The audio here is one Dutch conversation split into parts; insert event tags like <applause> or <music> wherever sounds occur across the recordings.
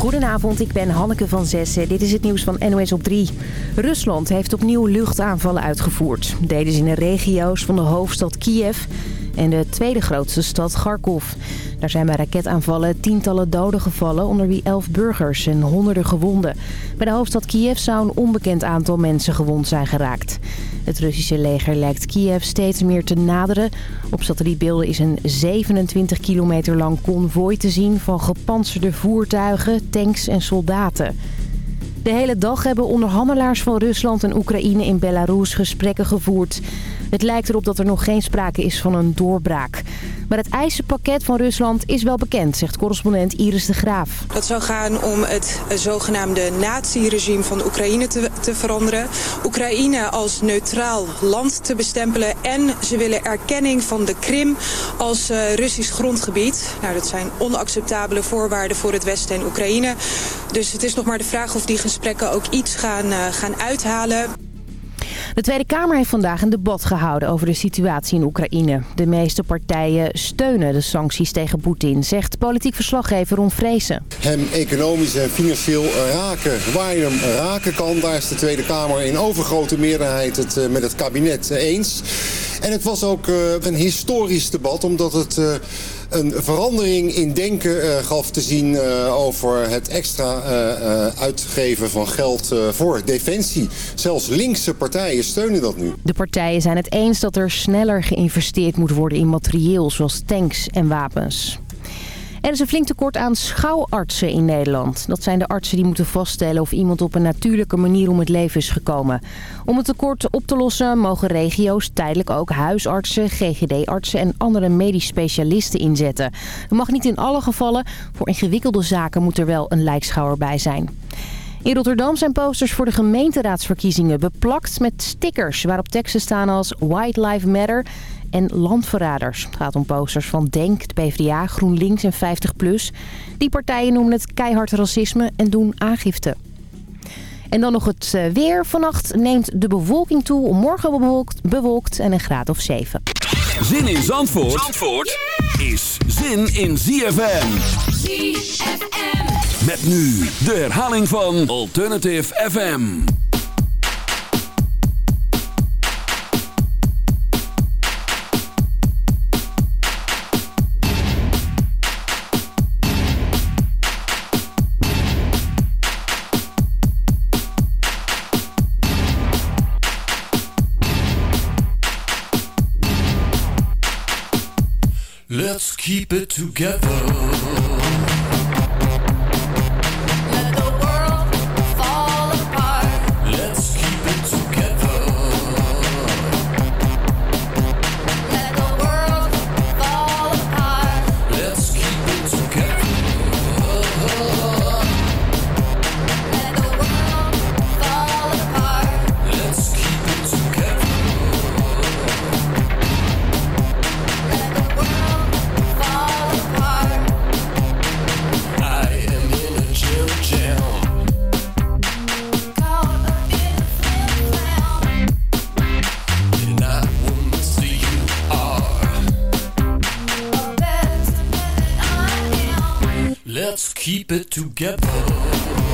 Goedenavond, ik ben Hanneke van Zessen. Dit is het nieuws van NOS op 3. Rusland heeft opnieuw luchtaanvallen uitgevoerd. Deden ze in de regio's van de hoofdstad Kiev en de tweede grootste stad Kharkov. Daar zijn bij raketaanvallen tientallen doden gevallen, onder wie elf burgers en honderden gewonden. Bij de hoofdstad Kiev zou een onbekend aantal mensen gewond zijn geraakt. Het Russische leger lijkt Kiev steeds meer te naderen. Op satellietbeelden is een 27 kilometer lang konvooi te zien van gepantserde voertuigen, tanks en soldaten. De hele dag hebben onderhandelaars van Rusland en Oekraïne in Belarus gesprekken gevoerd. Het lijkt erop dat er nog geen sprake is van een doorbraak. Maar het eisenpakket van Rusland is wel bekend, zegt correspondent Iris de Graaf. Dat zou gaan om het zogenaamde nazi-regime van Oekraïne te, te veranderen. Oekraïne als neutraal land te bestempelen. En ze willen erkenning van de Krim als uh, Russisch grondgebied. Nou, dat zijn onacceptabele voorwaarden voor het Westen en Oekraïne. Dus het is nog maar de vraag of die gesprekken ook iets gaan, uh, gaan uithalen. De Tweede Kamer heeft vandaag een debat gehouden over de situatie in Oekraïne. De meeste partijen steunen de sancties tegen Poetin, zegt politiek verslaggever Ron Vrezen. Hem economisch en financieel raken, waar je hem raken kan, daar is de Tweede Kamer in overgrote meerderheid het uh, met het kabinet eens. En het was ook uh, een historisch debat, omdat het... Een verandering in denken uh, gaf te zien uh, over het extra uh, uitgeven van geld voor defensie. Zelfs linkse partijen steunen dat nu. De partijen zijn het eens dat er sneller geïnvesteerd moet worden in materieel zoals tanks en wapens. Er is een flink tekort aan schouwartsen in Nederland. Dat zijn de artsen die moeten vaststellen of iemand op een natuurlijke manier om het leven is gekomen. Om het tekort op te lossen mogen regio's tijdelijk ook huisartsen, GGD-artsen en andere medisch specialisten inzetten. Dat mag niet in alle gevallen. Voor ingewikkelde zaken moet er wel een lijkschouwer bij zijn. In Rotterdam zijn posters voor de gemeenteraadsverkiezingen beplakt met stickers... waarop teksten staan als White Lives Matter en landverraders. Het gaat om posters van DENK, de PvdA, GroenLinks en 50PLUS. Die partijen noemen het keihard racisme en doen aangifte. En dan nog het weer. Vannacht neemt de bewolking toe. Morgen bewolkt, bewolkt en een graad of 7. Zin in Zandvoort, Zandvoort is zin in ZFM. ZFM. Met nu de herhaling van Alternative FM. Let's keep it together. Let's keep it together.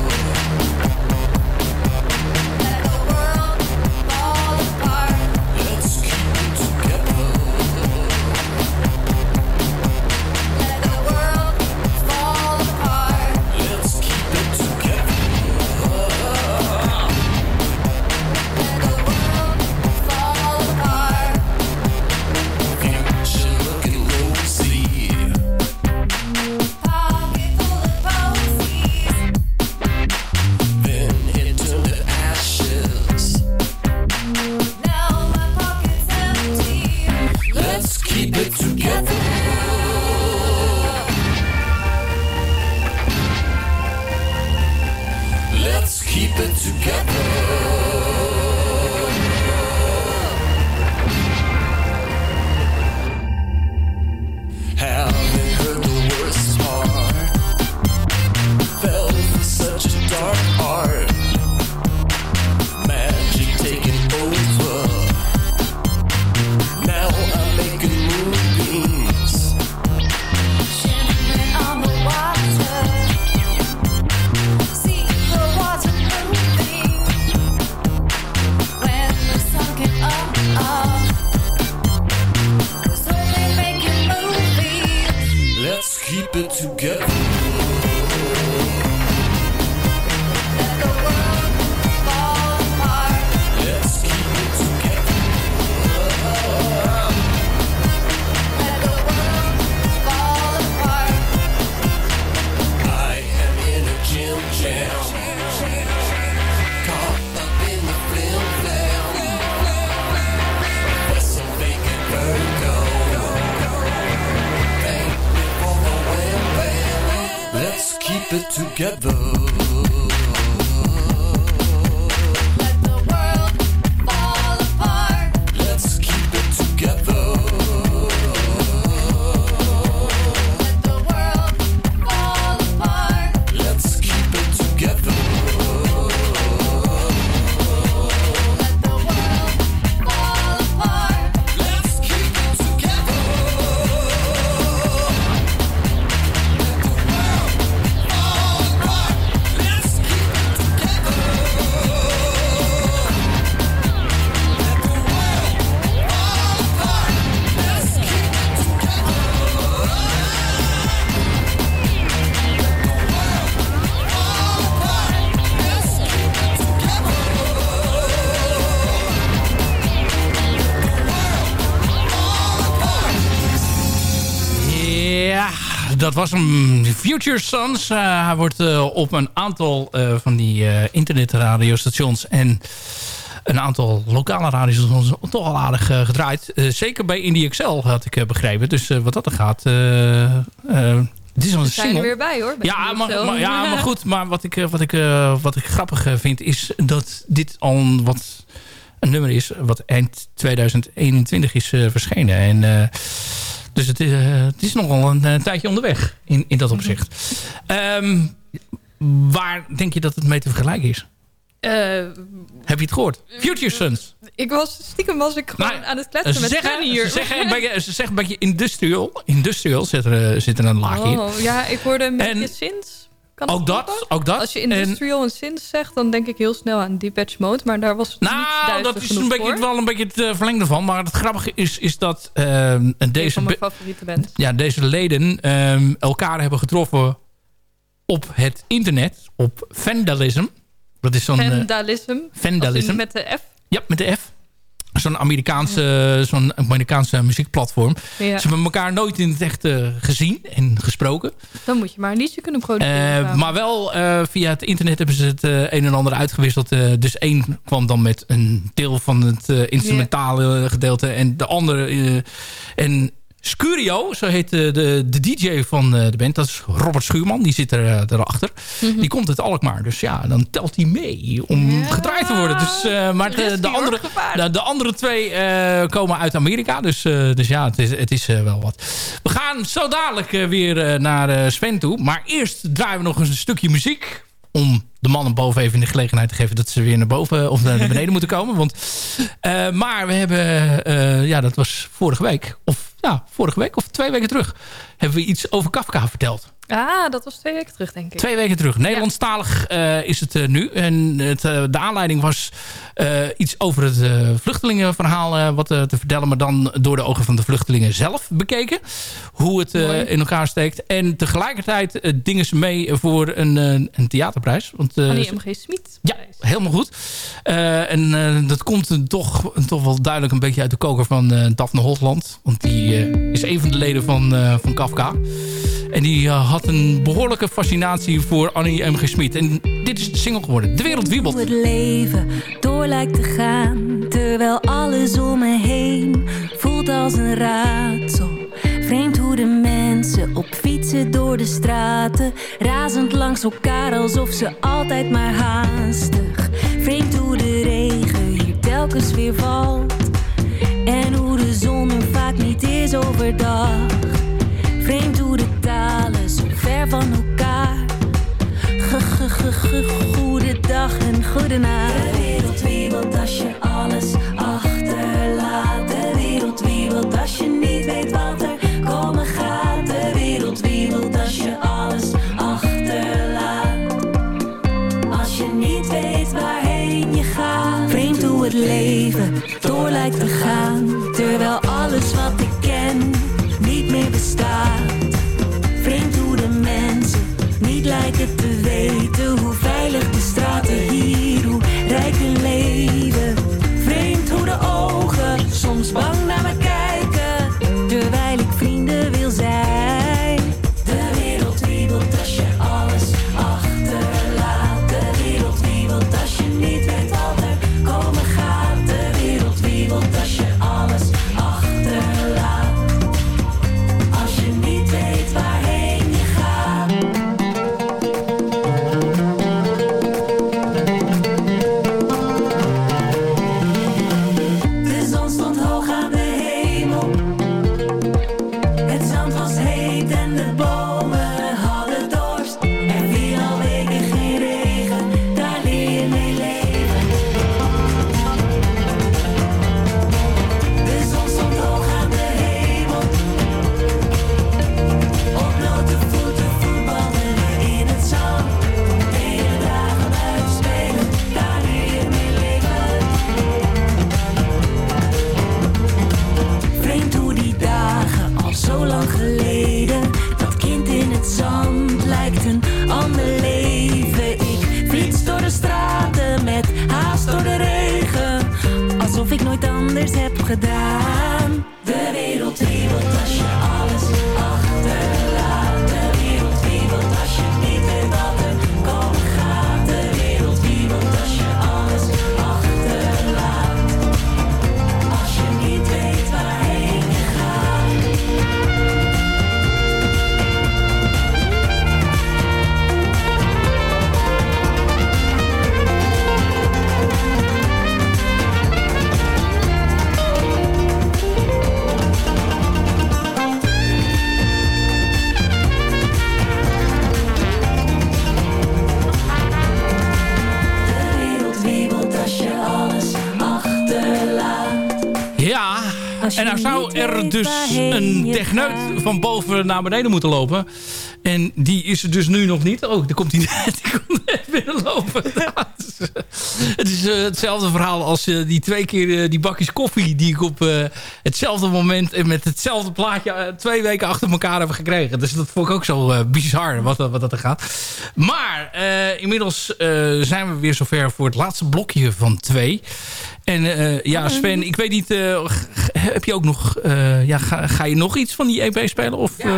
It together. Was hem. Future Sons. Eh, hij wordt eh, op een aantal eh, van die internetradiostations en een aantal lokale radiostations toch al aardig gedraaid. Zeker bij Indie XL had ik begrepen. Dus wat dat er gaat... het is al een zijn er single. weer bij hoor. bij Ja maar, maar- ja, <laughs> maar goed. Maar wat ik, wat ik, wat ik grappig vind is dat dit al een, wat, een nummer is... wat eind 2021 is verschenen. En, dus het is, eh, het is nogal een, eh, tijdje onderweg in, in dat opzicht. Ehm, waar denk je dat het mee te vergelijken is? Eh, Heb je het gehoord? Future Sons. ik was, stiekem was ik gewoon Nou, aan het kletsen met zeggen, hier. ze, zeggen een <laughs> beetje, ze zeggen een beetje industrial. Industrial zit er, zit er een laagje in. Oh, ja, ik hoorde een En- beetje synths. Kan Ook kloppen? dat, ook dat. Als je industrial en synths zegt, dan denk ik heel snel aan Depeche Mode. Maar daar was het niet Nou, duister dat is een beetje, voor. wel een beetje het eh, verlengde van. Maar het grappige is, is dat eh, Een deze, van mijn be- favoriete bands. ja, deze leden ehm, elkaar hebben getroffen op het internet. Op Vandalism. Dat is zo'n... eh, Vandalism. Vandalism. Met de F. ja, met de F. Zo'n Amerikaanse, zo'n Amerikaanse muziekplatform. Ja. Ze hebben elkaar nooit in het echt eh, gezien en gesproken. Dan moet je maar een liedje kunnen produceren. Eh, maar wel eh, via het internet hebben ze het een en ander uitgewisseld. Dus één kwam dan met een deel van het instrumentale gedeelte. En de andere... en Scurio, zo heet eh, de, de DJ van eh, de band. Dat is Robert Schuurman, die zit er, eh, erachter. Die komt uit Alkmaar. Dus ja, dan telt hij mee om. Ja. gedraaid te worden. Dus, maar de, andere, de, de andere twee komen uit Amerika. Dus, dus ja, het is, het is wel wat. We gaan zo dadelijk weer naar Sven toe. Maar eerst draaien we nog eens een stukje muziek. Om de mannen boven even de gelegenheid te geven dat ze weer naar boven of naar <laughs> beneden moeten komen. Want, eh, maar we hebben, eh, ja, dat was vorige week. Of ja, vorige week of twee weken terug. Hebben we iets over Kafka verteld. Ah, dat was twee weken terug, denk ik. Twee weken terug. Nederlandstalig eh, is het eh, nu. En het, eh, de aanleiding was iets over het vluchtelingenverhaal wat te vertellen. Maar dan door de ogen van de vluchtelingen zelf bekeken. Hoe het in elkaar steekt. En tegelijkertijd dingen ze mee voor een, een theaterprijs. Want, Annie M.G. Smit. ja, helemaal goed. En dat komt toch, toch wel duidelijk een beetje uit de koker van Daphne Hosland. Want die is een van de leden van, van Kafka. En die eh, had een behoorlijke fascinatie voor Annie M.G. Smit. En dit is de single geworden. De wereld wiebelt. Het leven door lijkt te gaan. Terwijl alles om me heen voelt als een raadsel. Vreemd hoe de mensen op fietsen door de straten. Razend langs elkaar alsof ze altijd maar haastig. Vreemd hoe de regen hier telkens weer valt. En hoe de zon er vaak niet is overdag. Vreemd van elkaar. Goedendag en goedenacht. De wereld wiebelt als je alles van boven naar beneden moeten lopen. En die is er dus nu nog niet. Oh, daar komt hij <laughs> die komt net binnenlopen. het is eh, hetzelfde verhaal als eh, die twee keer eh, die bakjes koffie... die ik op eh, hetzelfde moment en met hetzelfde plaatje... eh, twee weken achter elkaar heb gekregen. Dus dat vond ik ook zo eh, bizar wat, wat dat er gaat. Maar eh, inmiddels zijn we weer zover voor het laatste blokje van twee... En ja, Sven, ik weet niet, heb je ook nog, ja, ga, ga je nog iets van die EP spelen? Of, eh?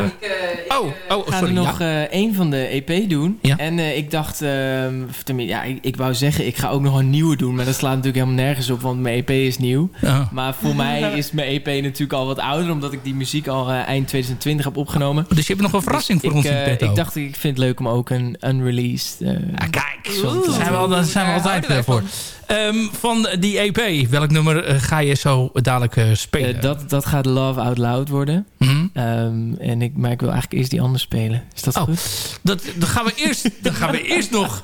oh, oh, ga sorry. er nog ja. één van de EP doen. Ja. En ik dacht, ehm, ja, ik, ik wou zeggen, ik ga ook nog een nieuwe doen. Maar dat slaat natuurlijk helemaal nergens op, want mijn EP is nieuw. Ja. Maar voor <laughs> mij is mijn EP natuurlijk al wat ouder, omdat ik die muziek al eh, eind 2020 heb opgenomen. Dus je hebt nog een verrassing voor ik, ons in eh, petto. ik dacht, ik vind het leuk om ook een unreleased... eh, Ah, kijk, daar zijn we, al, daar zijn we altijd voor. Ehm, van die EP, welk nummer ga je zo dadelijk spelen? dat, dat gaat Love Out Loud worden. Mhm. Ehm, en ik, maar ik wil eigenlijk eerst die anders spelen. Is dat Oh. goed? dat, dan, gaan we eerst, dan gaan we eerst nog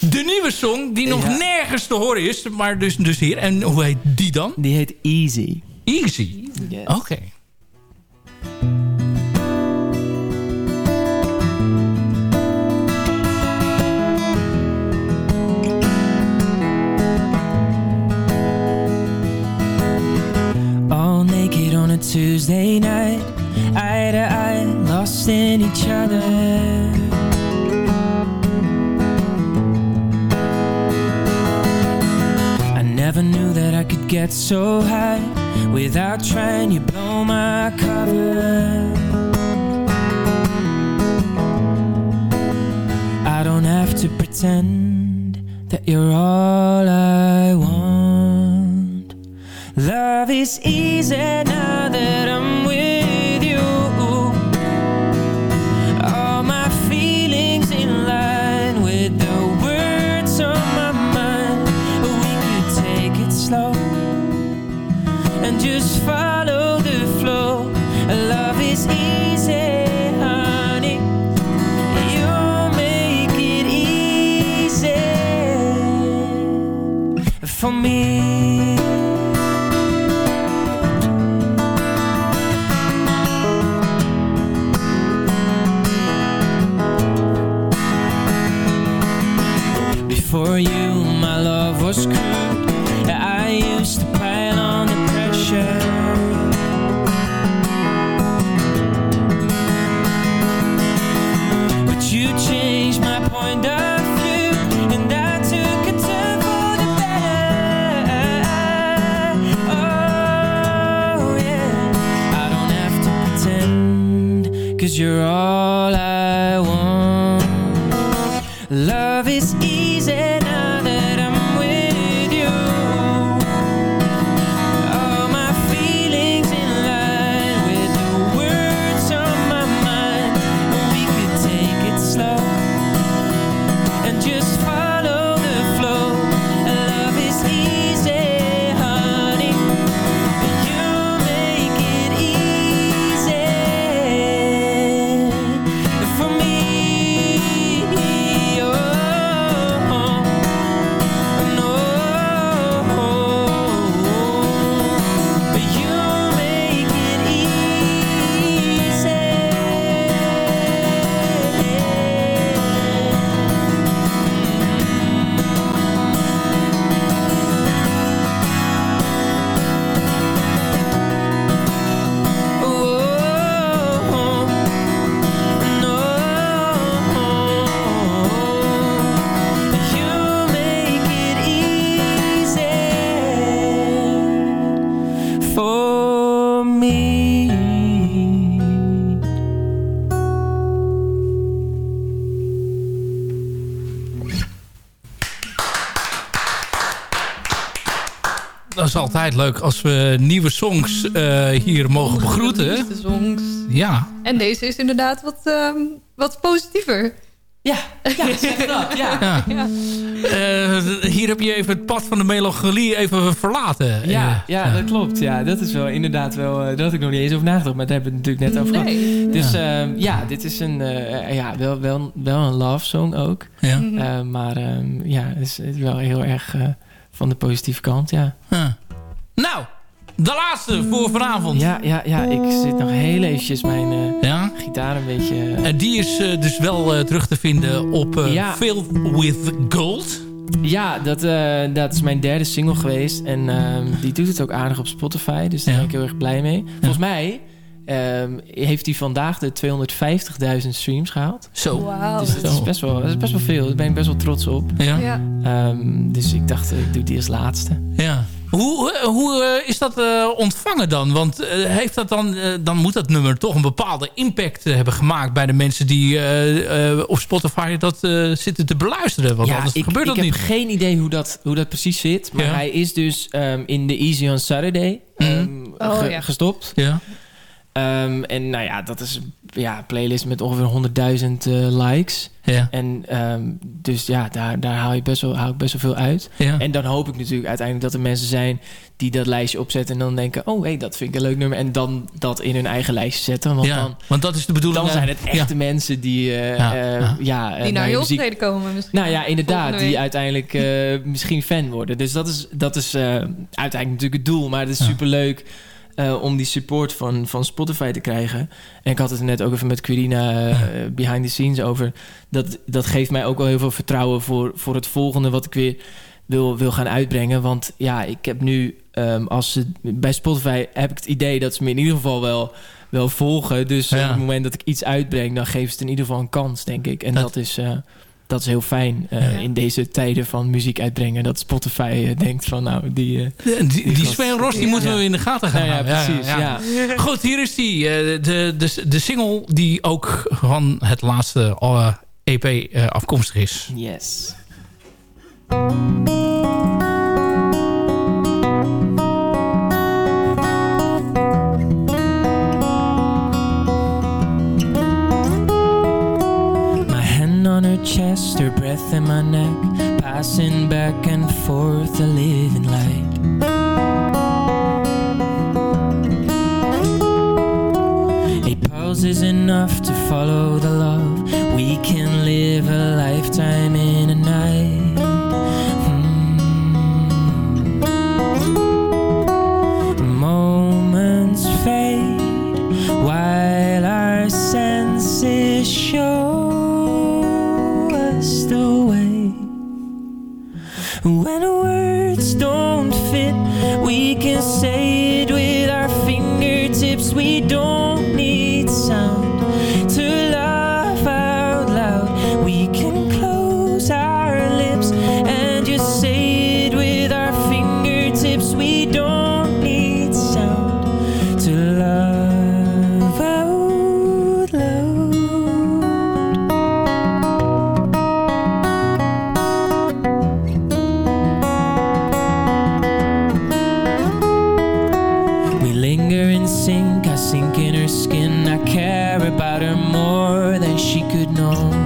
de nieuwe song, die nog Ja. nergens te horen is. Maar dus, dus hier. En hoe heet die dan? Die heet Easy. Easy. Yes. Oké. All naked on a Tuesday night, eye to eye, lost in each other. I never knew that I could get so high without trying. You blow my cover. I don't have to pretend that you're all I want. Love is easy now that I'm with and just follow the flow. Love is easy, honey. You make it easy for me. Before you, my love was crude. Cause you're all altijd leuk als we nieuwe songs eh, hier mogen begroeten. De songs. Ja, En deze is inderdaad wat, ehm, wat positiever. Ja, ja, <laughs> zeg dat. Ja. ja. Ja. Eh, hier heb je even het pad van de melancholie even verlaten. Ja, Eh, ja, dat klopt. Ja, dat is wel inderdaad wel... daar had ik nog niet eens over nagedacht, maar daar hebben we het natuurlijk net over gehad. Nee. Dus ja. ja, dit is een, eh, ja, wel, wel, wel een love song ook. Ja. Eh, maar ehm, ja, het is, het is wel heel erg van de positieve kant, ja. Ja. Nou, de laatste voor vanavond. Ja, ja, ja, ik zit nog heel eventjes mijn eh, Ja? gitaar een beetje... eh, En die is eh, dus wel eh, terug te vinden op eh Ja. Filled with Gold. Ja, dat, eh, dat is mijn derde single geweest. En ehm, die doet het ook aardig op Spotify. Dus daar Ja. ben ik heel erg blij mee. Volgens mij ehm, heeft hij vandaag de 250.000 streams gehaald. Zo. Wauw. Dus dat is, best wel, dat is best wel veel. Daar ben ik best wel trots op. Ja. Ja. Ehm, dus ik dacht, ik doe die als laatste. ja. Hoe, eh, hoe eh, is dat eh, ontvangen dan? Want heeft dat dan, dan moet dat nummer toch een bepaalde impact hebben gemaakt bij de mensen die eh, eh, op Spotify dat eh, zitten te beluisteren. Want anders ik, gebeurt ik dat heb niet. geen idee hoe dat, hoe dat precies zit. Maar Ja. hij is dus ehm, in de Easy on Saturday ehm, Oh, ge- ja. gestopt. Ja. Ehm, en nou ja, dat is ja, een playlist met ongeveer 100.000 eh, likes. Ja. En ehm, dus ja, daar, daar haal, je best wel, haal ik best wel veel uit. Ja. En dan hoop ik natuurlijk uiteindelijk dat er mensen zijn die dat lijstje opzetten en dan denken, oh hé, hey, dat vind ik een leuk nummer. En dan dat in hun eigen lijstje zetten. Want ja. dan, Want dat is de bedoeling. dan eh, zijn het echte ja. mensen die, eh, Ja, eh, ja. ja, eh, Die naar je optreden komen misschien. nou ja, inderdaad. Die uiteindelijk eh, misschien fan worden. Dus dat is, dat is eh, uiteindelijk natuurlijk het doel. Maar het is Ja. superleuk eh, om die support van, van Spotify te krijgen. En ik had het net ook even met Quirina eh, behind the scenes over. Dat, dat geeft mij ook wel heel veel vertrouwen voor, voor het volgende wat ik weer wil, wil gaan uitbrengen. Want ja, ik heb nu ehm, als ze, bij Spotify heb ik het idee dat ze me in ieder geval wel, wel volgen. Dus Ja. op het moment dat ik iets uitbreng, dan geeft het in ieder geval een kans, denk ik. En Dat- dat, is, eh, dat is heel fijn eh, Ja. in deze tijden van muziek uitbrengen. Dat Spotify eh, denkt van nou, die... eh, Die, die, Die Sven die Ja. moeten we in de gaten gaan ja, precies. Ja, Goed, hier is die. de, de, de single die ook van het laatste EP eh, afkomstig is. Yes. Chest, her breath in my neck, passing back and forth, a living light. A pulse is enough to follow the love. We can live a lifetime in a night. When words don't fit, we can say it with our fingertips. We don't finger in sync. I sink in her skin. I care about her more than she could know.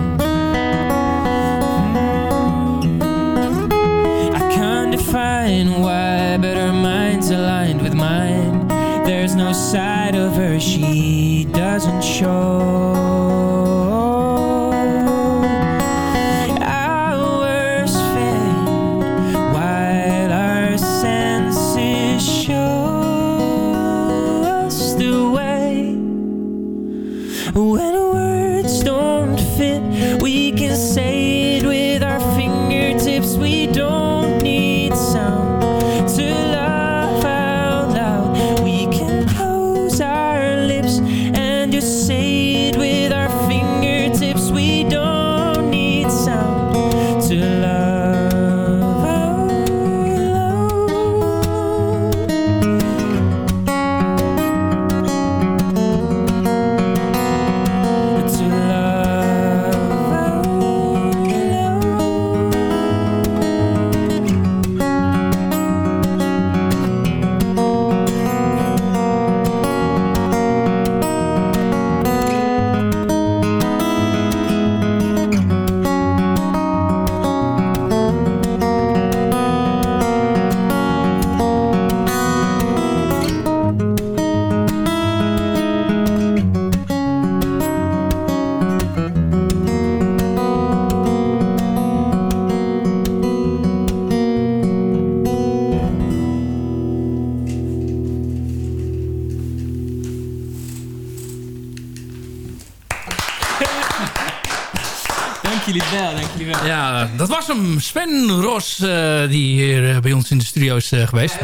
Ja, dat was hem. Sven Ros, eh, die hier eh, bij ons in de studio is eh, geweest.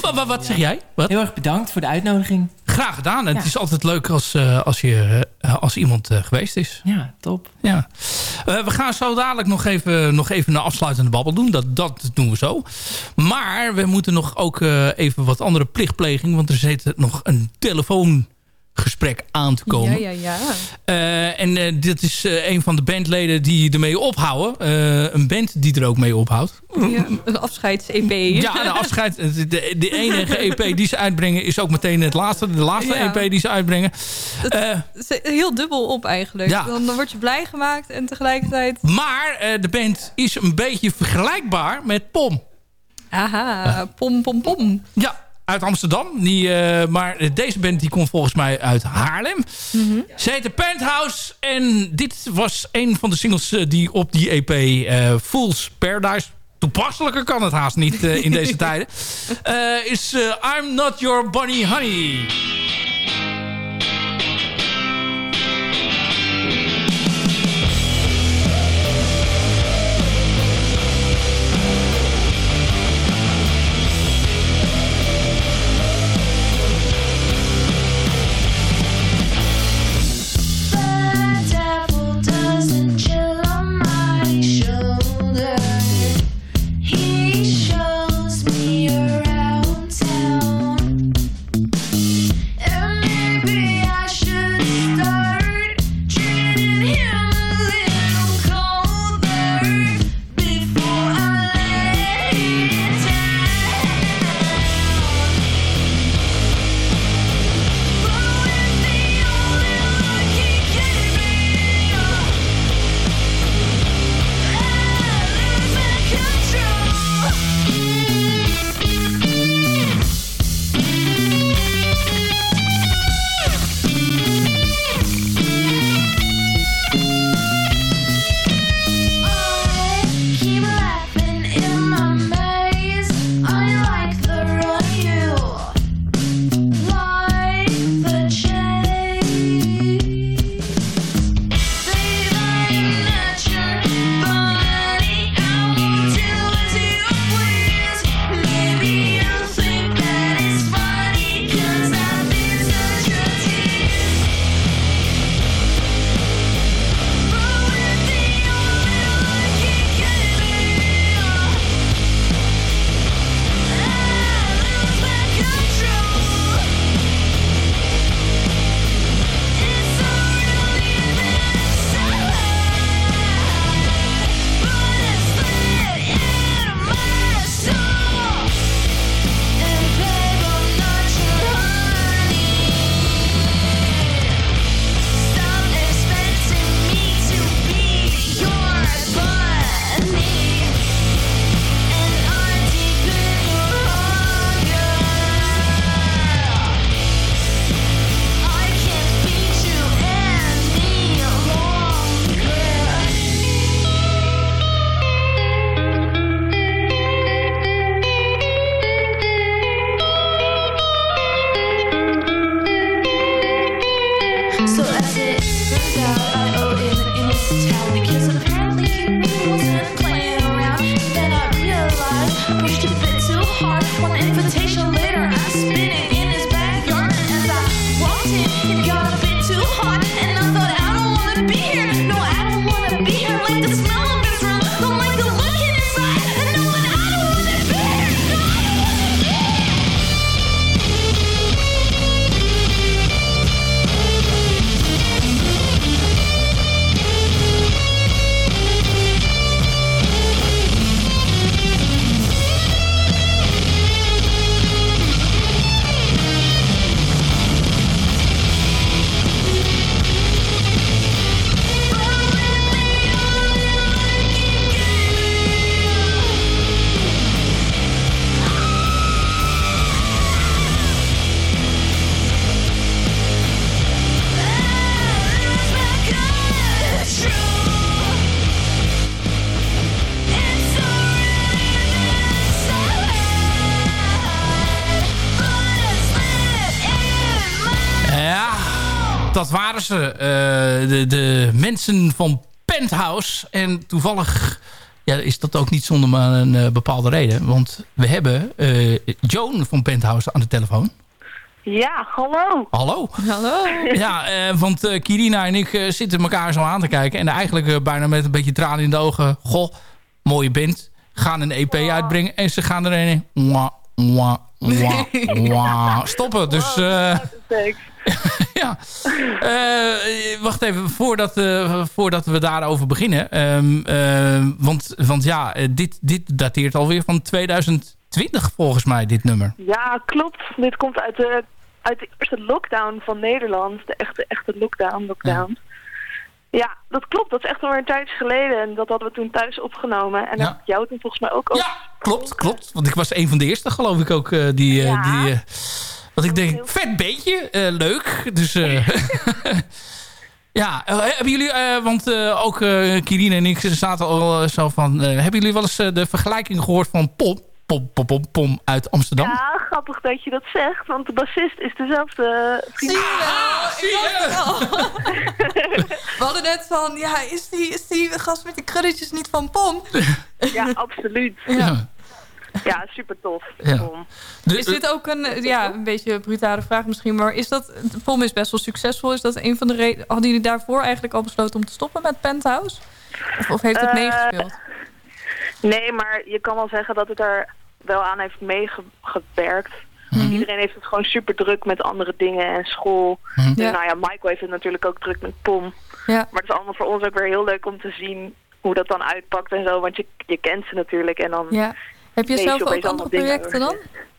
Wa- wa- wat zeg jij? Wat? Heel erg bedankt voor de uitnodiging. Graag gedaan. En Ja. Het is altijd leuk als, als, je, als iemand geweest is. Ja, top. Ja. We gaan zo dadelijk nog even, nog even een afsluitende babbel doen. Dat, dat doen we zo. Maar we moeten nog ook even wat andere plichtpleging. Want er zit nog een telefoongesprek aan te komen. Ja, ja, ja. Eh, en eh, dit is eh, een van de bandleden die ermee ophouden. Een band die er ook mee ophoudt. Ja, een afscheids-EP. Ja, de afscheid. De, <laughs> enige EP die ze uitbrengen is ook meteen het laatste. De laatste Ja. EP die ze uitbrengen. Is heel dubbel op eigenlijk. Ja. Dan, dan word je blij gemaakt en tegelijkertijd... maar de band is een beetje vergelijkbaar met Pom. Aha, pom, pom, pom. Ja, uit Amsterdam. Die, eh, maar deze band die komt volgens mij uit Haarlem. Ze heet de Penthouse. En dit was een van de singles eh, die op die EP eh Fool's Paradise... Toepasselijker kan het haast niet in deze <laughs> tijden. is I'm Not Your Bunny Honey. En toevallig ja, is dat ook niet zonder maar een eh, bepaalde reden. Want we hebben eh, Joan van Penthouse aan de telefoon. Ja, hallo. Hallo. Hallo. <laughs> Ja, eh, want eh, Kirina en ik zitten elkaar zo aan te kijken. En eigenlijk bijna met een beetje tranen in de ogen. Goh, mooie band. Gaan een EP uitbrengen. En ze gaan er een... Mwah, mwah, mwah, mwah, stoppen. Dus... eh, <laughs> ja. Eh, wacht even, voordat, eh, voordat we daarover beginnen. Ehm, eh, want, want ja, dit, dit dateert alweer van 2020 volgens mij, dit nummer. Ja, klopt. Dit komt uit de, uit de eerste lockdown van Nederland. De echte, echte lockdown, lockdown. Ja. dat klopt. Dat is echt alweer een tijdje geleden. En dat hadden we toen thuis opgenomen. En Ja. dat heb ik jou toen volgens mij ook al... Klopt, klopt. Want ik was een van de eerste, geloof ik ook, eh, die... eh, Ja. die eh, want ik denk, vet beetje, leuk. Dus... <laughs> Ja, hebben jullie, want ook Kirine en ik zaten al zo van... hebben jullie wel eens de vergelijking gehoord van Pom, Pom, Pom, Pom, Pom uit Amsterdam? Ja, grappig dat je dat zegt. Want de bassist is dezelfde vriend. Zie je. <laughs> We hadden net van, ja, is die, is die gast met die krulletjes niet van Pom? Ja, absoluut. Ja. Ja, super tof. Ja. Is dit ook een, ja, een beetje een brutale vraag misschien, maar is dat, Pom is best wel succesvol. Is dat een van de redenen, hadden jullie daarvoor eigenlijk al besloten om te stoppen met Penthouse? Of, of heeft het Eh, meegespeeld? Nee, maar je kan wel zeggen dat het er wel aan heeft meegewerkt. Mhm. Iedereen heeft het gewoon super druk met andere dingen en school. Mhm. Dus Ja. nou ja, Michael heeft het natuurlijk ook druk met Pom. Ja. Maar het is allemaal voor ons ook weer heel leuk om te zien hoe dat dan uitpakt en zo. Want je, je kent ze natuurlijk en dan... Ja. Heb je zelf ook andere projecten dan?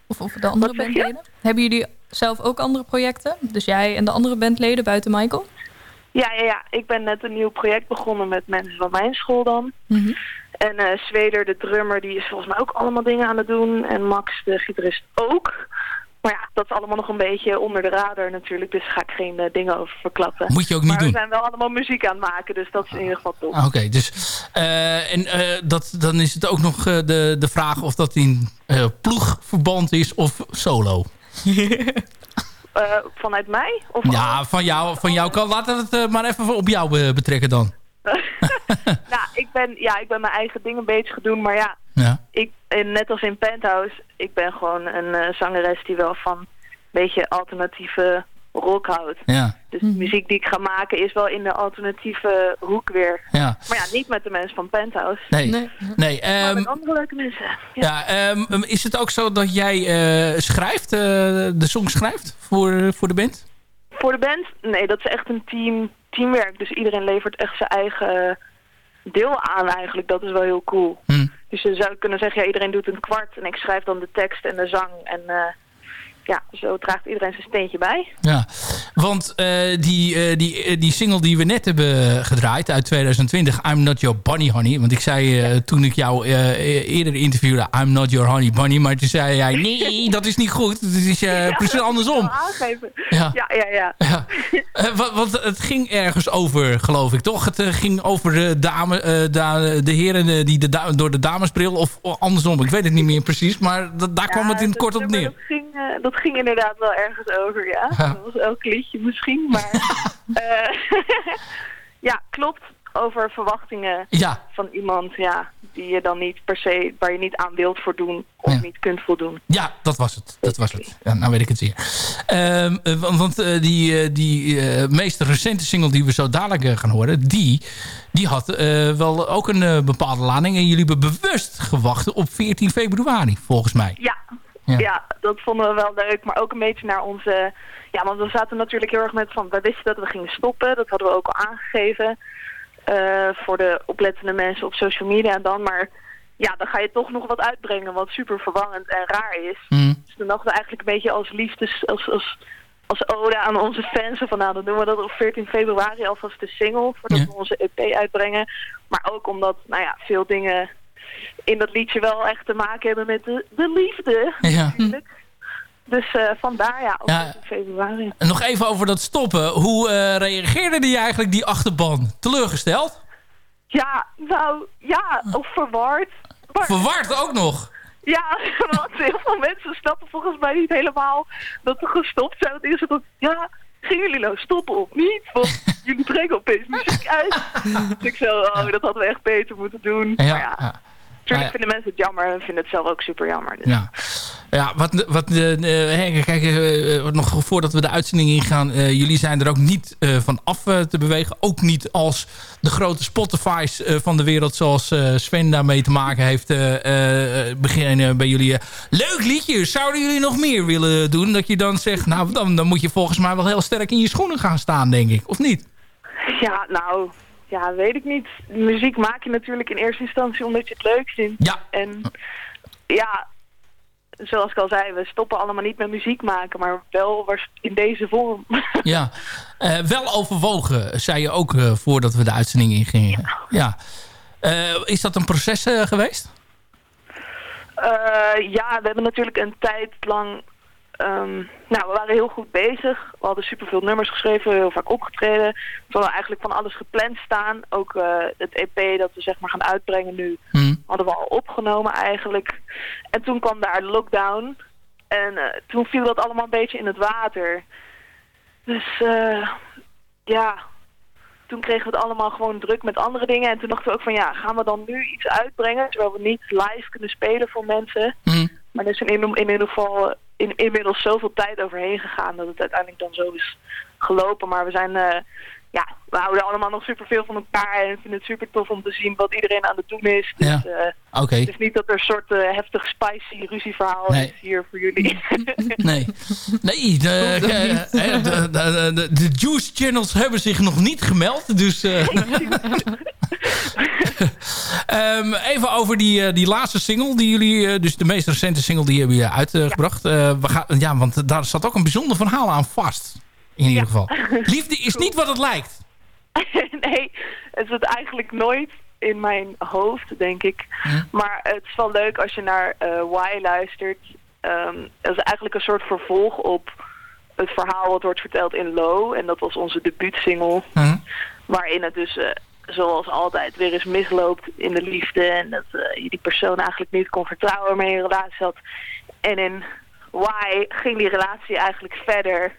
Of, of de andere bandleden? Hebben jullie zelf ook andere projecten? Dus jij en de andere bandleden buiten Michael? Ja, ja, ja. Ik ben net een nieuw project begonnen met mensen van mijn school dan. Mhm. En eh Zweder, de drummer, die is volgens mij ook allemaal dingen aan het doen. En Max, de gitarist, ook. Maar ja, dat is allemaal nog een beetje onder de radar natuurlijk. Dus daar ga ik geen eh, dingen over verklappen. Moet je ook niet maar doen. we zijn wel allemaal muziek aan het maken. Dus dat is in ieder geval top. Ah, Oké, dus eh, en dat, dan is het ook nog de, de vraag of dat in ploegverband is of solo. <laughs> Vanuit mij? Of Ja, van jou, van jou kan. Laten we het maar even op jou betrekken dan. <laughs> nou, ik ben, ja, ik ben mijn eigen dingen bezig gaan doen. Maar ja, Ja. ik, en net als in Penthouse, ik ben gewoon een eh, zangeres die wel van een beetje alternatieve rock houdt. Ja, Dus de muziek die ik ga maken is wel in de alternatieve hoek weer. ja. Maar ja, niet met de mensen van Penthouse. Nee, Nee. nee. Maar ehm, met andere leuke mensen. Ja. ja, ehm, is het ook zo dat jij eh, schrijft, eh, de song schrijft voor, voor de band? Voor de band, nee, dat is echt een team, teamwerk. Dus iedereen levert echt zijn eigen deel aan eigenlijk. Dat is wel heel cool. Hm. Dus je zou kunnen zeggen, ja, iedereen doet een kwart. En ik schrijf dan de tekst en de zang. En eh, ja, zo draagt iedereen zijn steentje bij. Ja, want eh, die, eh, die, eh, die single die we net hebben gedraaid uit 2020, I'm Not Your Bunny Honey. Want ik zei toen ik jou eh, eerder interviewde, I'm Not Your Honey Bunny. Maar toen zei jij, nee, <laughs> dat is niet goed. Het is precies andersom. Ja. Ja, ja, ja. Ja. Wa- want het ging ergens over, geloof ik, toch? Het ging over de, dame, da- de heren die de da- door de damesbril of andersom. Ik weet het niet meer precies, maar dat- daar kwam het in het kort op neer. Dat ging, dat ging inderdaad wel ergens over, ja. Ja. Dat was elk liedje misschien, maar... <laughs> eh, <laughs> ja, klopt. over verwachtingen Ja. van iemand, ja, die je dan niet per se, waar je niet aan wilt voldoen of Ja. niet kunt voldoen. Ja, dat was het. Dat was het. Ja, nou weet ik het zeer. Ehm, eh, want eh, die, die meest recente single die we zo dadelijk gaan horen... die, die had wel ook een bepaalde lading. En jullie hebben bewust gewacht op 14 februari, volgens mij. Ja. Ja. Ja. dat vonden we wel leuk, maar ook een beetje naar onze... Ja, want we zaten natuurlijk heel erg met van, we wisten dat we gingen stoppen. Dat hadden we ook al aangegeven eh, voor de oplettende mensen op social media dan. Maar ja, dan ga je toch nog wat uitbrengen wat super verwarrend en raar is. Mm. Dus toen dachten we eigenlijk een beetje als liefdes, als, als, als ode aan onze fans. Van nou, dan doen we dat op 14 februari alvast de single, voordat Ja. we onze EP uitbrengen. Maar ook omdat, nou ja, veel dingen in dat liedje wel echt te maken hebben met de, de liefde. Ja. Natuurlijk. Dus eh, vandaar ja, op Ja. 14 februari. En nog even over dat stoppen. Hoe eh, reageerde die eigenlijk, die achterban? Teleurgesteld? Ja, nou, ja, of verward. Maar, Verward ook nog? ja, <laughs> want heel veel mensen snappen volgens mij niet helemaal dat we gestopt zijn. Want eerst dat, ja, gingen jullie nou stoppen of niet? Want <laughs> jullie brengen opeens muziek uit. dus <laughs> ik zo, oh, dat hadden we echt beter moeten doen. Ja, maar ja, ja. vinden mensen het jammer en vinden het zelf ook super jammer. Dus. Ja, ja wat, wat eh, eh, kijk, eh, nog voordat we de uitzending ingaan. jullie zijn er ook niet van af te bewegen. Ook niet als de grote Spotify's van de wereld, zoals Sven daarmee te maken heeft. beginnen bij jullie. leuk liedje, zouden jullie nog meer willen doen? Dat je dan zegt, nou dan, dan moet je volgens mij wel heel sterk in je schoenen gaan staan, denk ik. Of niet? Ja, nou, ja, weet ik niet. Muziek maak je natuurlijk in eerste instantie omdat je het leuk vindt. Ja. En ja, zoals ik al zei, we stoppen allemaal niet met muziek maken, maar wel in deze vorm. <laughs> Ja, Eh, wel overwogen, zei je ook eh, voordat we de uitzending ingingen. Ja. Eh, is dat een proces geweest? Ja, we hebben natuurlijk een tijd lang... ehm, nou, we waren heel goed bezig. We hadden superveel nummers geschreven, heel vaak opgetreden. We hadden eigenlijk van alles gepland staan. Ook eh, het EP dat we zeg maar gaan uitbrengen nu, Hm. hadden we al opgenomen eigenlijk. En toen kwam daar de lockdown. En eh, toen viel dat allemaal een beetje in het water. Dus eh, ja, toen kregen we het allemaal gewoon druk met andere dingen. En toen dachten we ook van ja, gaan we dan nu iets uitbrengen... terwijl we niet live kunnen spelen voor mensen. Hm. Maar is in, in, in ieder geval in, inmiddels zoveel tijd overheen gegaan... dat het uiteindelijk dan zo is gelopen. Maar we zijn... eh, ja, we houden allemaal nog superveel van elkaar... en vinden het super tof om te zien wat iedereen aan het doen is. Dus Ja. eh, Oké. het is niet dat er een soort eh, heftig spicy ruzieverhaal Nee. is hier voor jullie. <laughs> Nee, nee de, de, de, de, de Juice Channels hebben zich nog niet gemeld. Dus, eh, <laughs> Ehm, even over die, eh, die laatste single die jullie, eh, dus de meest recente single die hebben jullie uitgebracht. Eh, we gaan, ja, want daar zat ook een bijzonder verhaal aan vast. In ieder geval. <laughs> Liefde is niet wat het lijkt. <laughs> nee, het zit eigenlijk nooit in mijn hoofd, denk ik. Maar het is wel leuk als je naar eh Why luistert. Ehm dat is eigenlijk een soort vervolg op het verhaal wat wordt verteld in Low. En dat was onze debuutsingle. Hm. Waarin het dus, eh, zoals altijd, weer eens misloopt in de liefde. En dat eh, je die persoon eigenlijk niet kon vertrouwen waarmee je een relatie had. En in Why ging die relatie eigenlijk verder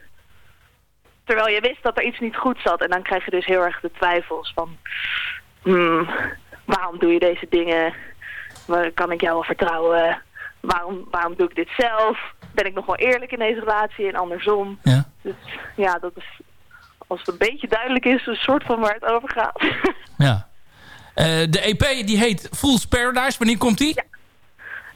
Terwijl je wist dat er iets niet goed zat. En dan krijg je dus heel erg de twijfels van... hmm, waarom doe je deze dingen? Waar kan ik jou wel vertrouwen? Waarom, waarom doe ik dit zelf? Ben ik nog wel eerlijk in deze relatie en andersom? Ja. Dus ja, dat is... Als het een beetje duidelijk is, een soort van waar het over gaat. <laughs> Ja. Eh, de EP die heet Fool's Paradise. Wanneer komt die?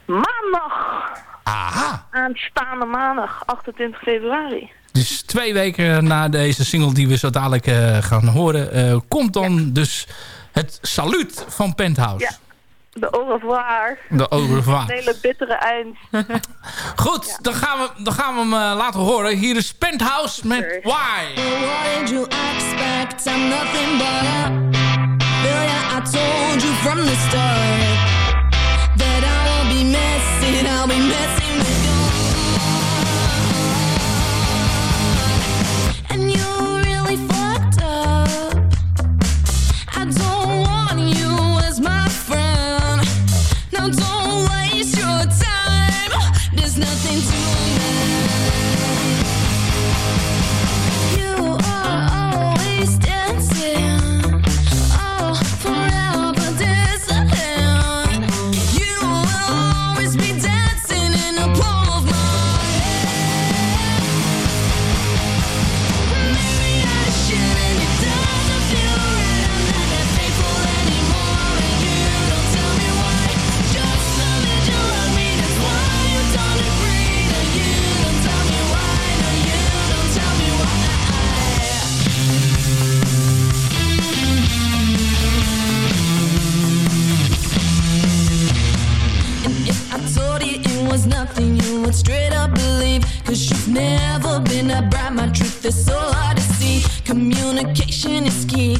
maandag! Aha. Aanstaande maandag, 28 februari. Dus twee weken na deze single die we zo dadelijk eh, gaan horen... eh, komt dan dus het saluut van Penthouse. Ja. De au revoir. De au revoir. <laughs> Een hele bittere eind. <laughs> Goed, dan, gaan we, dan gaan we hem eh, laten horen. Hier is Penthouse met Why. What did you expect? I'm nothing but a failure. I told you from the start that I will be messing, I'll be messing It's so hard to see. Communication is key.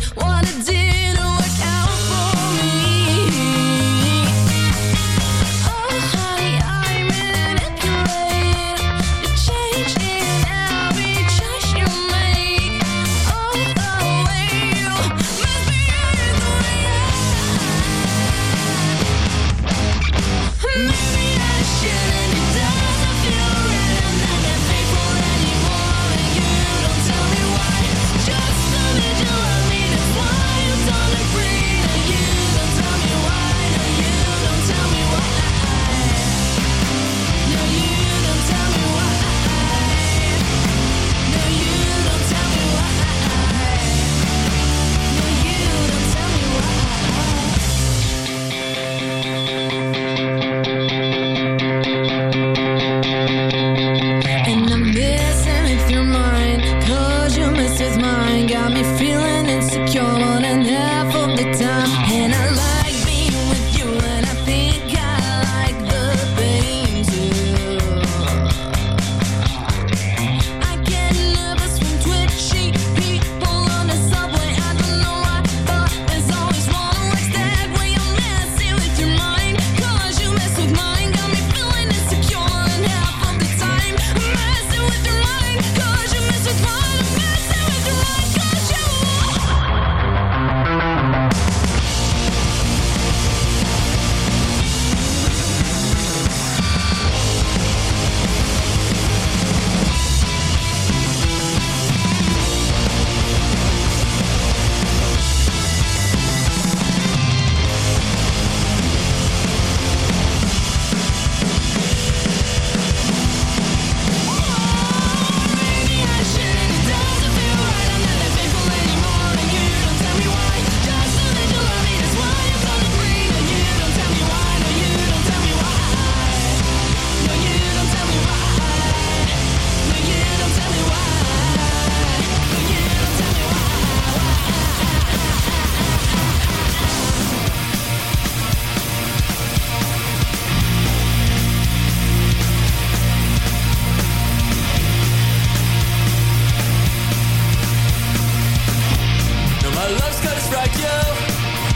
love's gonna strike you,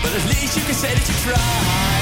but at least you can say that you tried.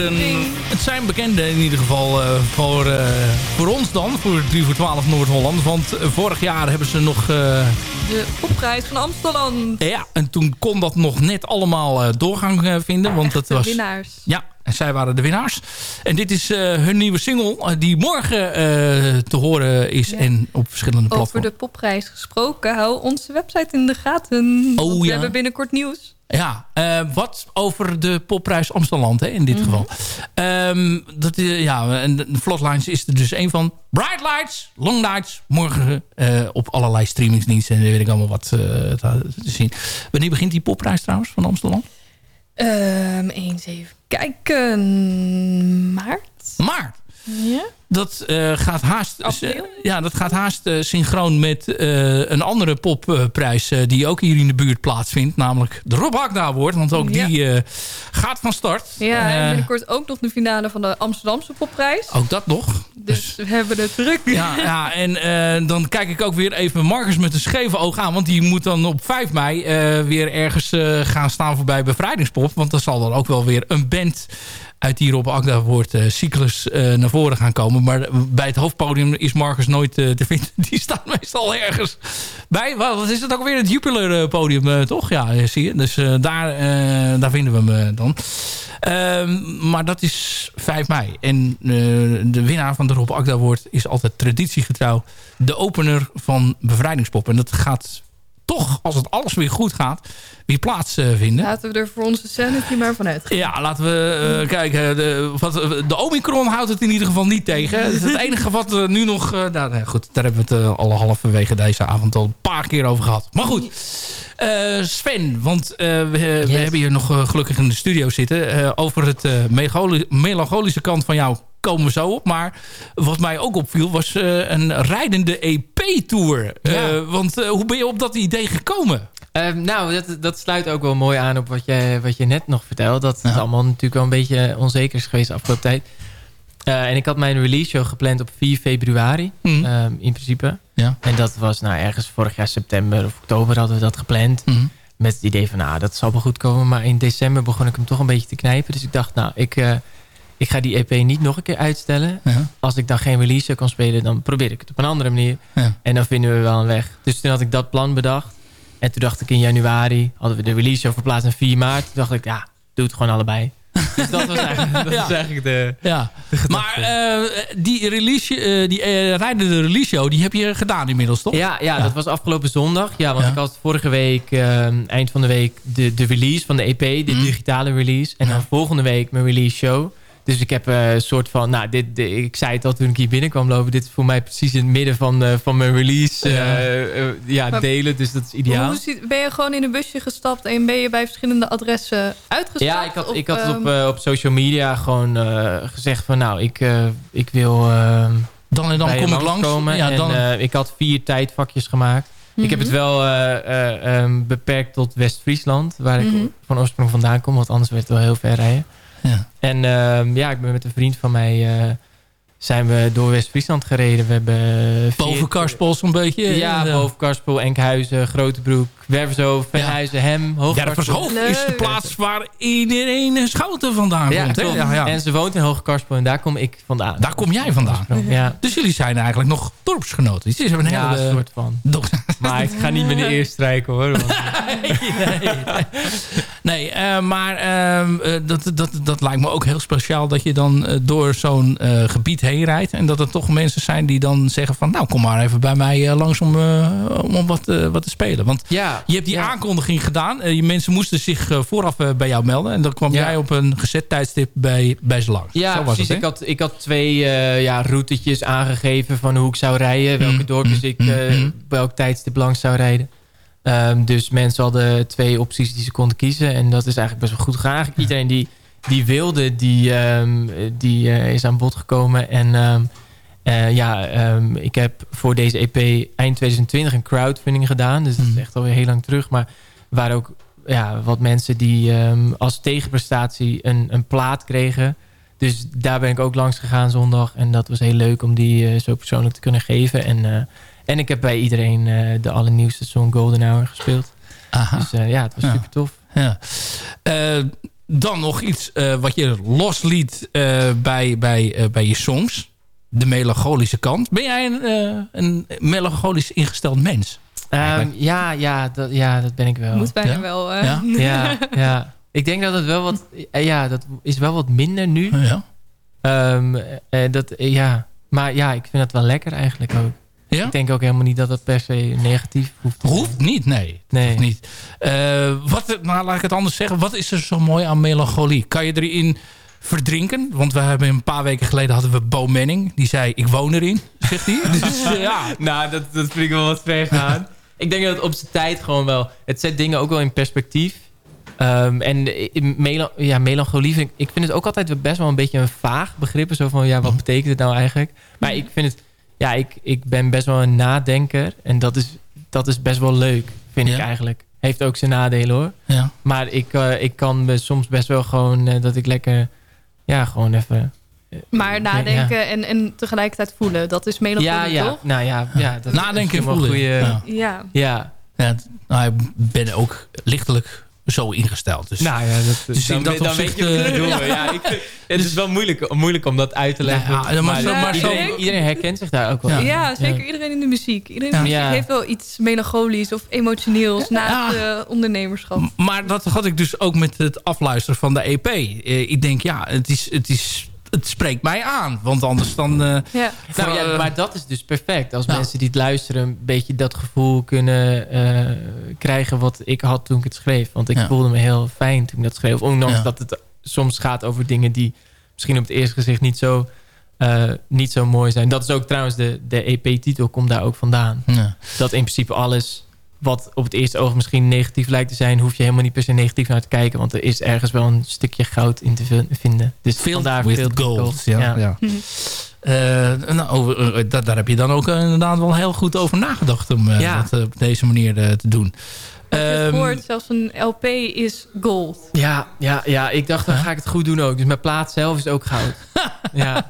Het zijn bekenden in ieder geval eh, voor, eh, voor ons dan. Voor 3 voor 12 Noord-Holland. Want vorig jaar hebben ze nog... eh, De popprijs van Amsterdam. ja, en toen kon dat nog net allemaal doorgang vinden. Want dat was... winnaars. Ja, en zij waren de winnaars. En dit is hun nieuwe single die morgen te horen is en op verschillende Over platforms. de popprijs gesproken, hou onze website in de gaten. Oh, want we ja. hebben binnenkort nieuws. Ja, eh, wat over de popprijs Amsterdam hè, in dit geval. Ehm, dat, is- ja, en de Flatlines is er dus een van. Bright Lights, Long Nights. Morgen eh, op allerlei streamingsdiensten. En weet ik allemaal wat eh, te zien. Wanneer begint die popprijs trouwens van Amsterdam? Ehm eens even kijken. Maart? Maart. Ja? Dat eh, gaat haast, April? ja, dat gaat haast eh, synchroon met eh, een andere popprijs eh, die ook hier in de buurt plaatsvindt. Namelijk de Rob Agda Award. Want ook Ja. die eh, gaat van start. Ja, en Eh, binnenkort ook nog de finale van de Amsterdamse popprijs. ook dat nog. Dus we hebben het druk. Ja, ja en eh, dan kijk ik ook weer even Marcus met een scheve oog aan. Want die moet dan op 5 mei eh, weer ergens eh, gaan staan voorbij Bevrijdingspop. Want dan zal dan ook wel weer een band uit die Rob Agda wordt eh, cyclus eh, naar voren gaan komen. Maar bij het hoofdpodium is Marcus nooit eh, te vinden. <laughs> Die staat meestal ergens bij. Wat is het ook weer? Het Jupiler eh, podium, eh, toch? Ja, zie je. Dus daar, daar vinden we hem dan. Ehm, maar dat is 5 mei. En de winnaar van de Rob Agda wordt is altijd traditiegetrouw de opener van Bevrijdingspop. En dat gaat toch, als het alles weer goed gaat, weer plaatsvinden. Laten we er voor onze sanity maar vanuit gaan. Ja, laten we eh, kijken. De, wat, de Omicron houdt het in ieder geval niet tegen. Het is het enige wat we nu nog... eh, nou, nee, goed, daar hebben we het uh, al halverwege deze avond al een paar keer over gehad. Maar goed. Uh, Sven, want uh, we, yes. we, hebben hier nog uh, gelukkig in de studio zitten. over het melancholische kant van jou komen we zo op. Maar wat mij ook opviel was een rijdende EP-tour. Ja. want hoe ben je op dat idee gekomen? Uh, nou, dat, dat, sluit ook wel mooi aan op wat je, wat je net nog vertelde. Dat het ja. allemaal natuurlijk wel een beetje onzeker is geweest de afgelopen tijd. Uh, en ik had mijn release show gepland op 4 februari, mm. uh, in principe. Ja. En dat was nou ergens vorig jaar september of oktober hadden we dat gepland. Mm. Met het idee van, nou, dat zal wel goed komen. Maar in december begon ik hem toch een beetje te knijpen. Dus ik dacht, nou, ik, ik ga die EP niet nog een keer uitstellen. Ja. Als ik dan geen release show kan spelen, dan probeer ik het op een andere manier. Ja. En dan vinden we wel een weg. Dus toen had ik dat plan bedacht. En toen dacht ik in januari, hadden we de release show verplaatst naar 4 maart. Toen dacht ik, ja, doe het gewoon allebei. dus dat was eigenlijk, <laughs> dat ja. was eigenlijk de, ja. de Maar uh, die, release, uh, die uh, rijdende release show, die heb je gedaan inmiddels, toch? Ja, ja, ja. dat was afgelopen zondag. Ja, want ja. ik had vorige week, ehm, eind van de week, de, de release van de EP. De mm. digitale release. En dan volgende week mijn release show. Dus ik heb een soort van, nou, dit, dit, ik zei het al toen ik hier binnenkwam lopen. Dit is voor mij precies in het midden van, uh, van mijn release ja. Uh, uh, ja, maar, delen. Dus dat is ideaal. Hoe ziet, ben je gewoon in een busje gestapt en ben je bij verschillende adressen uitgestapt? Ja, ik had, of, ik had het op, uh, op social media gewoon uh, gezegd van, nou, ik, uh, ik wil dan en dan kom ik langs. Komen. Ja, en, dan... ik had vier tijdvakjes gemaakt. Mm -hmm. Ik heb het wel um, beperkt tot West-Friesland, waar ik mm -hmm. van oorsprong vandaan kom. Want anders werd het wel heel ver rijden. Ja. En uh, ja, ik ben met een vriend van mij... Uh, zijn we door West-Friesland gereden. We hebben... Boven Karspel zo'n beetje? Ja, ja, boven Karspel, Enkhuizen, Grotebroek, Wervershoofd, Venhuizen, ja. Hem, Hoogkarspel. is de plaats waar iedereen schoten vandaan ja, komt. Ja, ja. En ze woont in Hoogkarspel en daar kom ik vandaan. Daar kom jij vandaan? Ja. Dus jullie zijn eigenlijk nog dorpsgenoten? Dus een ja, hele, een soort van. <laughs> maar ik ga niet meneer eerst strijken hoor. Want... <laughs> nee, nee. nee uh, maar uh, dat, dat, dat lijkt me ook heel speciaal dat je dan uh, door zo'n gebied heen rijdt. En dat er toch mensen zijn die dan zeggen van... nou, kom maar even bij mij langs om, om wat, wat te spelen. Want ja, je hebt die ja. aankondiging gedaan. je mensen moesten zich vooraf bij jou melden. En dan kwam ja. jij op een gezet tijdstip bij, bij ze langs. Ja, Zo was precies. Het, ik, had, ik had twee ja, routetjes aangegeven van hoe ik zou rijden. Welke Mm. dorpjes ik mm. welk tijdstip langs zou rijden. Um, dus mensen hadden twee opties die ze konden kiezen. En dat is eigenlijk best wel goed gegaan. Iedereen die, die wilde, die, um, die uh, is aan bod gekomen. En um, uh, ja, ik heb voor deze EP eind 2020 een crowdfunding gedaan. Dus dat is echt alweer heel lang terug. Maar waren ook ja, wat mensen die als tegenprestatie een, een plaat kregen. Dus daar ben ik ook langs gegaan zondag. En dat was heel leuk om die uh, zo persoonlijk te kunnen geven. En... Uh, en ik heb bij iedereen de allernieuwste song Golden Hour gespeeld. Aha. Dus ja, het was ja. super tof. Ja. Dan nog iets eh, wat je losliet eh, bij, bij, eh, bij je songs. De melancholische kant. Ben jij een, eh, een melancholisch ingesteld mens? Ehm, ja, ja, dat, ja, dat ben ik wel. Moet bijna Ja? wel. eh. Ja? <laughs> Ja, ja. Ik denk dat het wel wat... eh, Ja, dat is wel wat minder nu. Ja. Ehm, eh, dat, ja. Maar ja, ik vind het wel lekker eigenlijk ook. Ja? Ik denk ook helemaal niet dat dat per se negatief hoeft te. Hoeft niet, nee. Nee. Hoeft niet. Eh, wat, nou, laat ik het anders zeggen. Wat is er zo mooi aan melancholie? Kan je erin verdrinken? Want we hebben een paar weken geleden hadden we Bo Manning. Die zei, ik woon erin, zegt hij. <laughs> Dus eh, ja, Nou, dat, dat vind ik wel wat ver gaan. ik denk dat het op zijn tijd gewoon wel... Het zet dingen ook wel in perspectief. Ehm, en in mela- ja, melancholie vind ik... Ik vind het ook altijd best wel een beetje een vaag begrip. Zo van, ja, wat betekent het nou eigenlijk? Maar ik vind het... Ja, ik, ik ben best wel een nadenker. En dat is, dat is best wel leuk, vind ik eigenlijk. Heeft ook zijn nadelen, hoor. ja. Maar ik, eh, ik kan me soms best wel gewoon... eh, dat ik lekker... Ja, gewoon even... Maar nadenken en, en tegelijkertijd voelen. Dat is melancholie, Ja, ja. toch? Nou ja, ja dat is Nadenken en voelen. Ja. goeie- Ja. ja. Nou, ik ben ook lichtelijk zo ingesteld. Dus Nou ja, dat, Dus dan, in dat dan opzicht, weet je eh, bedoel. ja. <laughs> Ja. ik, het is wel moeilijk, moeilijk om dat uit te leggen. Ja, maar zo- maar zo- iedereen, iedereen herkent zich daar ook wel Ja. zeker iedereen in de muziek. Iedereen in de muziek Ja. heeft wel iets melancholisch of emotioneels naast Ja. eh, ondernemerschap. Maar dat had ik dus ook met het afluisteren van de EP. Eh, ik denk, ja, het, is, het, is, het spreekt mij aan. Want anders dan... eh, Ja. Nou ja, eh, maar dat is dus perfect. Als mensen die het luisteren een beetje dat gevoel kunnen eh, krijgen wat ik had toen ik het schreef. Want ik Ja. voelde me heel fijn toen ik dat schreef. Ondanks Ja. dat het soms gaat over dingen die misschien op het eerste gezicht niet zo, eh, niet zo mooi zijn. Dat is ook trouwens de, de EP-titel komt daar ook vandaan. ja. Dat in principe alles wat op het eerste oog misschien negatief lijkt te zijn... hoef je helemaal niet per se negatief naar te kijken. Want er is ergens wel een stukje goud in te vi- vinden. Dus vandaar with Filled with gold. Ja, Ja. ja. Eh, nou, over- eh, daar, daar heb je dan ook eh, inderdaad wel heel goed over nagedacht... om eh, Ja. dat op deze manier eh, te doen. Het Ehm, gehoord? Zelfs een LP is gold. Ja, ja, ja, ik dacht, dan ga ik het goed doen ook. Dus mijn plaat zelf is ook goud. <laughs> ja.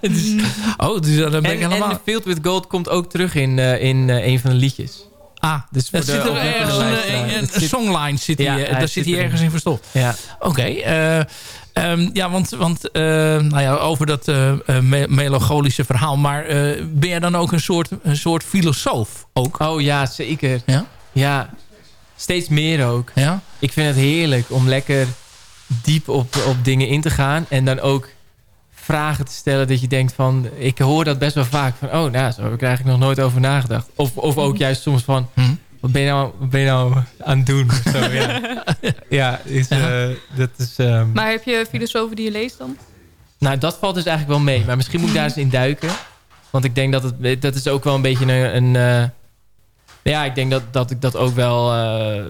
oh, dus dan ben ik helemaal... en Field with Gold komt ook terug in, eh, in eh, een van de liedjes. Ah, Dus er de zit er ergens een, een, songline zit Ja, hij daar zit hij ergens in verstopt. Ja. Oké, eh, ehm, ja, want, want eh, nou ja, over dat me- melancholische verhaal. Maar ben jij dan ook een soort, een soort filosoof ook? Oh ja, zeker. Ja? Ja, steeds meer ook. Ja? Ik vind het heerlijk om lekker diep op, op dingen in te gaan. En dan ook vragen te stellen dat je denkt van... Ik hoor dat best wel vaak van... Oh, nou, zo heb ik er eigenlijk nog nooit over nagedacht. Of, of ook juist soms van... Hm? Wat ben je nou, wat ben je nou aan het doen? Zo, ja, <laughs> ja, is, eh, dat is... ehm, Maar heb je filosofen die je leest dan? Nou, dat valt dus eigenlijk wel mee. Maar misschien moet ik daar eens in duiken. Want ik denk dat het... Dat is ook wel een beetje een... een eh, ja, ik denk dat, dat ik dat ook wel... eh,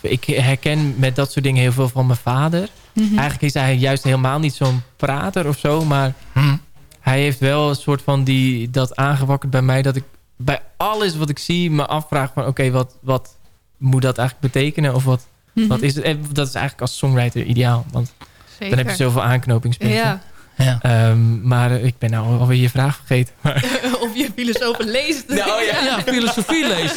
ik herken met dat soort dingen heel veel van mijn vader. Eigenlijk is hij juist helemaal niet zo'n prater of zo. Maar Hm? hij heeft wel een soort van die, dat aangewakkerd bij mij. Dat ik bij alles wat ik zie me afvraag van... Oké, wat, wat moet dat eigenlijk betekenen? Of wat, wat is het? En dat is eigenlijk als songwriter ideaal. Want Zeker. dan heb je zoveel aanknopingspunten. Ja. Ja. Ehm, maar eh, ik ben nou alweer je vraag vergeten. <laughs> Of je filosofen leest. <laughs> Nou, ja. ja, <laughs> filosofie leest.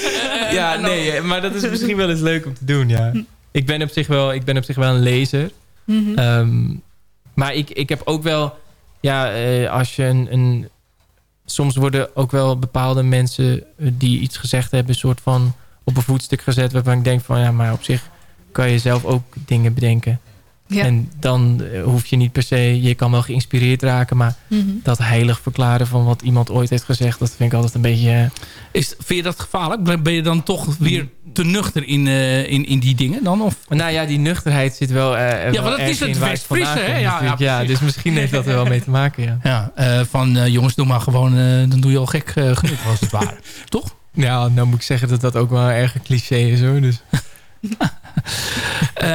ja, nee, eh, maar dat is misschien wel eens leuk om te doen, ja. Ik ben op zich wel, ik ben op zich wel een lezer. Mhm. Ehm, maar ik, ik heb ook wel... Ja, eh, als je een, een... Soms worden ook wel bepaalde mensen eh, die iets gezegd hebben... een soort van op een voetstuk gezet... waarvan ik denk van... ja, maar op zich kan je zelf ook dingen bedenken. Ja. En dan eh, hoef je niet per se... Je kan wel geïnspireerd raken, maar Mhm. dat heilig verklaren van wat iemand ooit heeft gezegd... dat vind ik altijd een beetje... eh, Is, vind je dat gevaarlijk? Ben- je dan toch weer te nuchter in, eh, in, in die dingen dan? Of? Nou ja, die nuchterheid zit wel eh Ja, maar dat erg is het West-Friese, hè? Ja, ja, ja, dus misschien heeft dat er wel mee te maken, ja. <laughs> Ja, eh, van jongens, doe maar gewoon, eh, dan doe je al gek eh, genoeg als het ware. <laughs> Toch? Ja, nou moet ik zeggen dat dat ook wel een erg cliché is hoor. Dus. <laughs> Eh,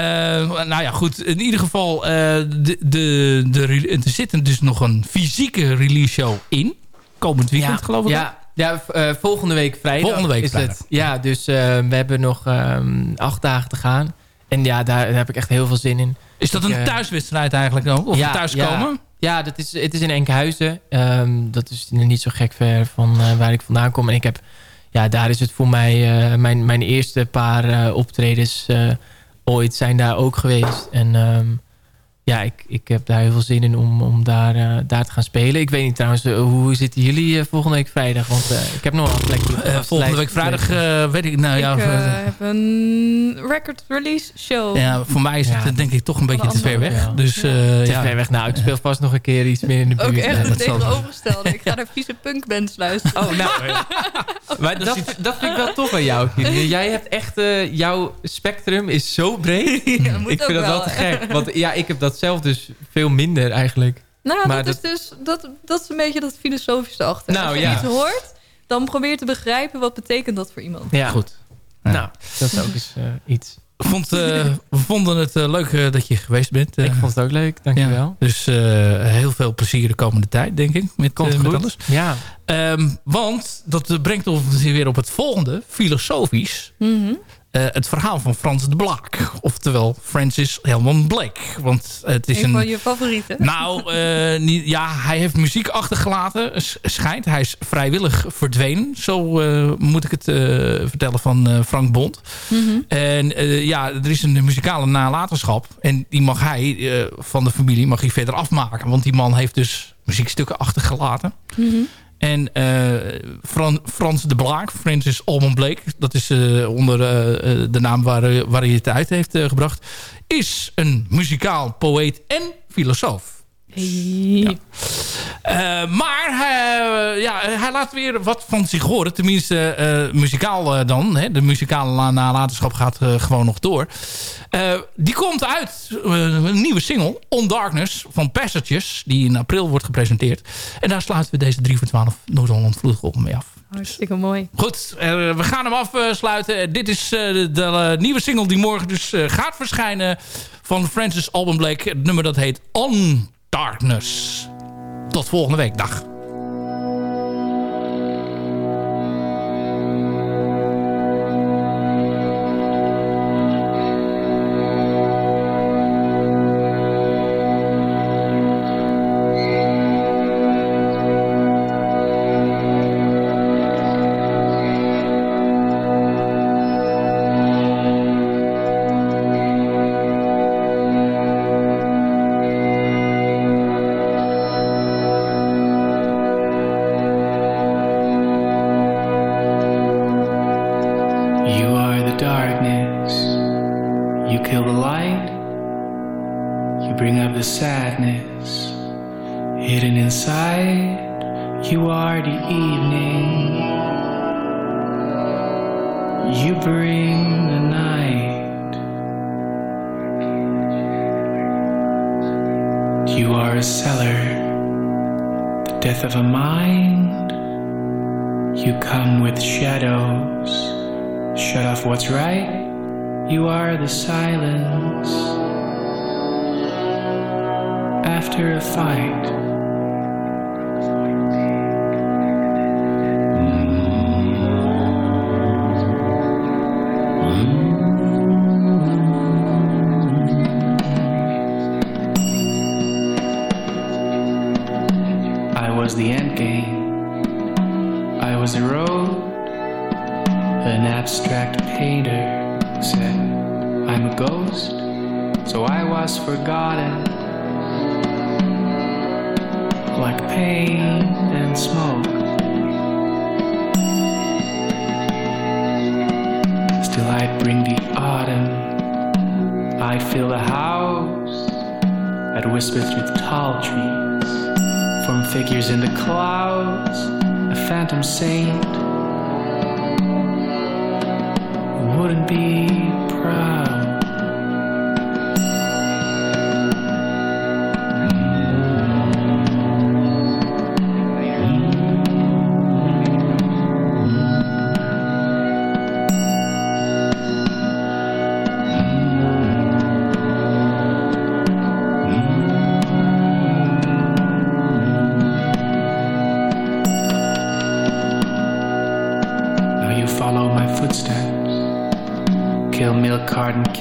nou ja, goed. In ieder geval, eh, de, de, de, er zit dus nog een fysieke release show in. Komend weekend, geloof ik. Ja, ja eh, volgende week vrijdag. Volgende week is vrijdag. het. Ja, dus we hebben nog ehm, acht dagen te gaan. En ja, daar, daar heb ik echt heel veel zin in. Is dat Ik, een thuiswedstrijd eigenlijk ook? Of ja, thuiskomen? Ja, ja dat is, het is in Enkhuizen. Ehm, dat is niet zo gek ver van waar ik vandaan kom. En ik heb, ja, daar is het voor mij, eh, mijn, mijn eerste paar eh, optredens eh, ooit zijn daar ook geweest. En ehm, ja, ik, ik heb daar heel veel zin in om, om daar, eh, daar te gaan spelen. Ik weet niet trouwens, eh, hoe zitten jullie eh, volgende week vrijdag? Want eh, ik heb nog wel een plekje. Volgende week vrijdag eh, weet ik... Nou, ja, ik eh, heb een record release show. ja, voor mij is het Ja. denk ik toch een beetje te ver weg. Ja. Dus eh, Te ja. ver weg. Nou, ik speel vast nog een keer iets meer in de buurt. Ook Ja, echt het tegenovergestelde. Ik ga naar vieze punkbands luisteren. Oh, nou. <laughs> maar dat, dat vind ik wel tof aan jou. Jij hebt echt... eh, jouw spectrum is zo breed. Ja, moet ik ook vind dat wel wel. te gek. Want ja, ik heb dat zelf dus veel minder eigenlijk. Nou, Maar dat, is dus, dat, dat is een beetje dat filosofische achter. Nou, Als je ja. iets hoort, dan probeer je te begrijpen wat betekent dat voor iemand. Ja. Goed. Nou, dat is ook eens eh, iets. Vond, eh, we vonden het eh, leuk dat je geweest bent. Ik vond het ook leuk, dankjewel. Ja, dus eh, heel veel plezier de komende tijd, denk ik. Met, Komt met goed. alles. Ja. Ehm, want dat brengt ons weer op het volgende, filosofisch. Mhm. Eh, het verhaal van Frans de Blaak. Oftewel Francis Helman Blake. Want het is Een een... van je favorieten. Nou, eh, niet, ja, hij heeft muziek achtergelaten, schijnt. Hij is vrijwillig verdwenen. Zo eh, moet ik het vertellen van Frank Bond. Mhm. En ja, er is een muzikale nalatenschap. En die mag hij, van de familie, mag hij verder afmaken. Want die man heeft dus muziekstukken achtergelaten. Mhm. En eh, Fran- Frans de Blaak, Francis Alban Blake... dat is eh, onder eh, de naam waar, waar hij het uit heeft gebracht... is een muzikaal poëet en filosoof. Ja. Eh, maar eh, ja, hij laat weer wat van zich horen. Tenminste, eh, muzikaal dan. Hè. De muzikale la- nalatenschap gaat gewoon nog door. Die komt uit, een nieuwe single, On Darkness, van Passages. Die in april wordt gepresenteerd. En daar sluiten we deze 3 voor 12 Noord-Holland Vloedgolven mee af. Hartstikke mooi. Goed, we gaan hem afsluiten. dit is de, de, nieuwe single die morgen dus gaat verschijnen van Francis Alban Blake. Het nummer dat heet On Darkness. Tot volgende week. Dag.